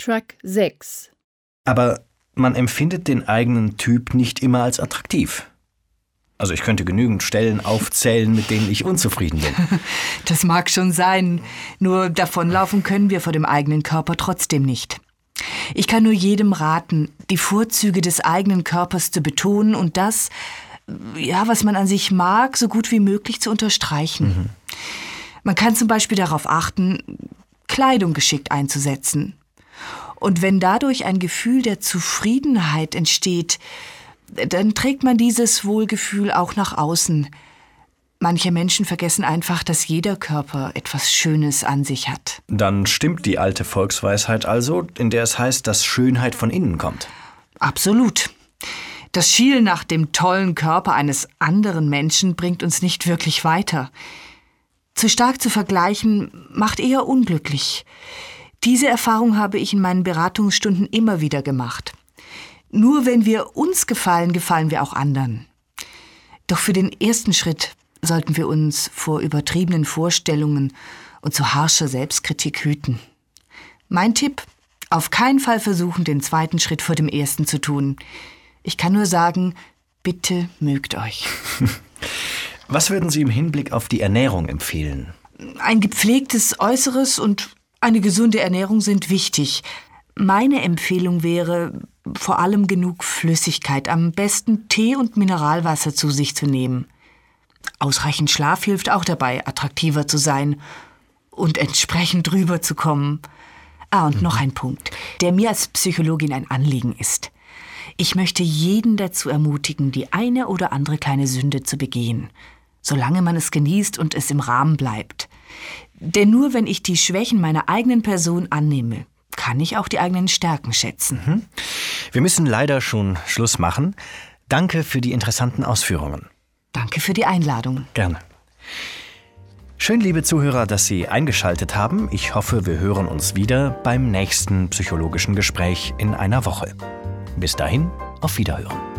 Track 6. Aber man empfindet den eigenen Typ nicht immer als attraktiv. Also ich könnte genügend Stellen aufzählen, mit denen ich unzufrieden bin. Das mag schon sein, nur davonlaufen können wir vor dem eigenen Körper trotzdem nicht. Ich kann nur jedem raten, die Vorzüge des eigenen Körpers zu betonen und das, ja, was man an sich mag, so gut wie möglich zu unterstreichen. Mhm. Man kann zum Beispiel darauf achten, Kleidung geschickt einzusetzen. Und wenn dadurch ein Gefühl der Zufriedenheit entsteht, dann trägt man dieses Wohlgefühl auch nach außen. Manche Menschen vergessen einfach, dass jeder Körper etwas Schönes an sich hat. Dann stimmt die alte Volksweisheit also, in der es heißt, dass Schönheit von innen kommt. Absolut. Das Schielen nach dem tollen Körper eines anderen Menschen bringt uns nicht wirklich weiter. Zu stark zu vergleichen macht eher unglücklich. Diese Erfahrung habe ich in meinen Beratungsstunden immer wieder gemacht. Nur wenn wir uns gefallen, gefallen wir auch anderen. Doch für den ersten Schritt sollten wir uns vor übertriebenen Vorstellungen und zu harscher Selbstkritik hüten. Mein Tipp, auf keinen Fall versuchen, den zweiten Schritt vor dem ersten zu tun. Ich kann nur sagen, bitte mögt euch. Was würden Sie im Hinblick auf die Ernährung empfehlen? Ein gepflegtes Äußeres und eine gesunde Ernährung sind wichtig. Meine Empfehlung wäre, vor allem genug Flüssigkeit, am besten Tee und Mineralwasser zu sich zu nehmen. Ausreichend Schlaf hilft auch dabei, attraktiver zu sein und entsprechend drüber zu kommen. Ah, und noch ein Punkt, der mir als Psychologin ein Anliegen ist. Ich möchte jeden dazu ermutigen, die eine oder andere kleine Sünde zu begehen, solange man es genießt und es im Rahmen bleibt. Denn nur wenn ich die Schwächen meiner eigenen Person annehme, kann ich auch die eigenen Stärken schätzen. Mhm. Wir müssen leider schon Schluss machen. Danke für die interessanten Ausführungen. Danke für die Einladung. Gerne. Schön, liebe Zuhörer, dass Sie eingeschaltet haben. Ich hoffe, wir hören uns wieder beim nächsten psychologischen Gespräch in einer Woche. Bis dahin, auf Wiederhören.